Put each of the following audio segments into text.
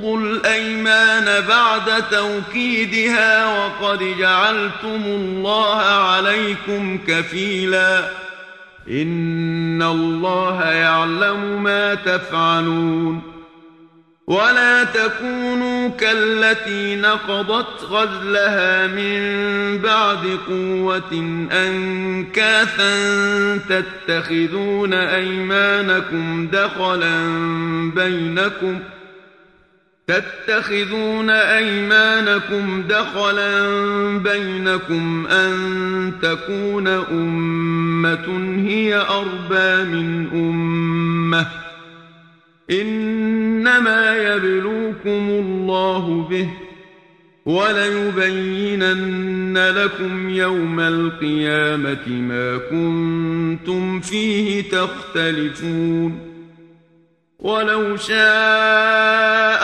وَأَوْفُوا الْأَيْمَانَ بَعْدَ تَوْكِيدِهَا وَقَدْ جَعَلْتُمُ اللَّهَ عَلَيْكُمْ كَفِيلًا. إِنَّ اللَّهَ يَعْلَمُ مَا تَفْعَلُونَ. ولا تكونوا كالتي نقضت غزلها من بعد قوة أنكاثا تتخذون أيمانكم دخلا بينكم ۖ تتخذون أيمانكم دخلا بينكم أن تكون أمة هي أربى من أمة. إنما يبلوكم الله به وَلَيُبَيِّنَنَّ لَكُمْ يَوْمَ الْقِيَامَةِ مَا كُنْتُمْ فِيهِ تَخْتَلِفُونَ. وَلَوْ شَاءَ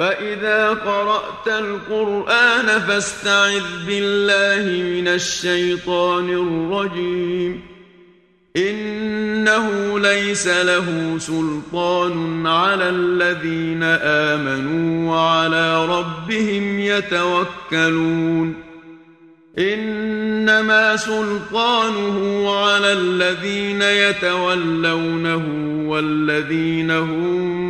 فَإِذَا قَرَأْتَ الْقُرْآنَ فَاسْتَعِذْ بِاللَّهِ مِنَ الشَّيْطَانِ الرَّجِيمِ إِنَّهُ لَيْسَ لَهُ سُلْطَانٌ عَلَى الَّذِينَ آمَنُوا وَعَلَى رَبِّهِمْ يَتَوَكَّلُونَ إِنَّمَا سُلْطَانُهُ عَلَى الَّذِينَ يَتَوَلَّوْنَهُ وَالَّذِينَ هُمْ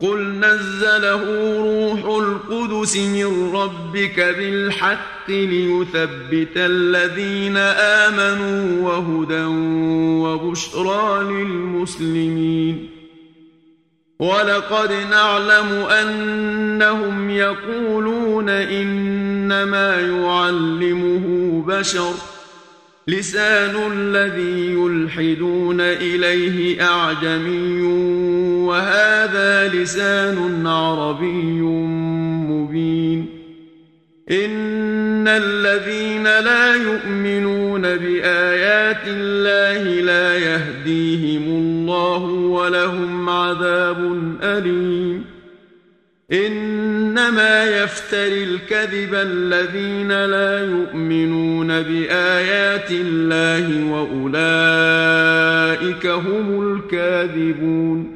قل نزله روح القدس من ربك بالحق ليثبت الذين آمنوا وهدى وبشرى للمسلمين. ولقد نعلم أنهم يقولون إنما يعلمه بشر. لسان الذي يلحدون إليه أعجمي وهذا لسان عربي مبين. إن الذين لا يؤمنون بآيات الله لا يهديهم الله ولهم عذاب أليم. إنما يفتري الكذب الذين لا يؤمنون بآيات الله وأولئك هم الكاذبون.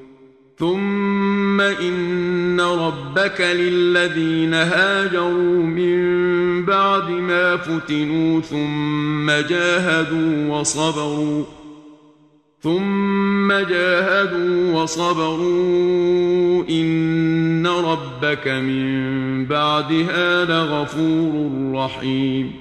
ثم ان ربك للذين هاجروا من بعد ما فتنوا ثم جاهدوا وصبروا ثم جاهدوا وصبروا ان ربك من بعدها لغفور رحيم